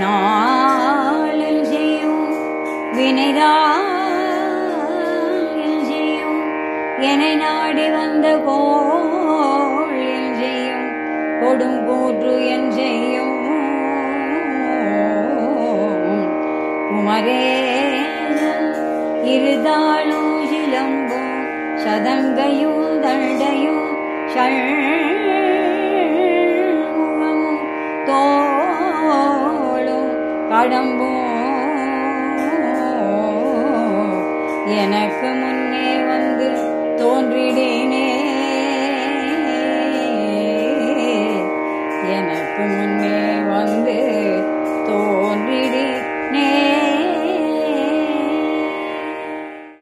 நாளில் செய்யும் வினைதாயில் செய்யும் என்னை நாடி வந்த கோள் செய்யும் கொடும் கூற்று என் செய்யும் குமரேசன் இருதாளும் சிலம்பும் சதங்கையும் தண்டையும் அடம்பும் எனக்கு முன்னே வந்து தோன்றிடேனே. எனக்கு முன்னே வந்து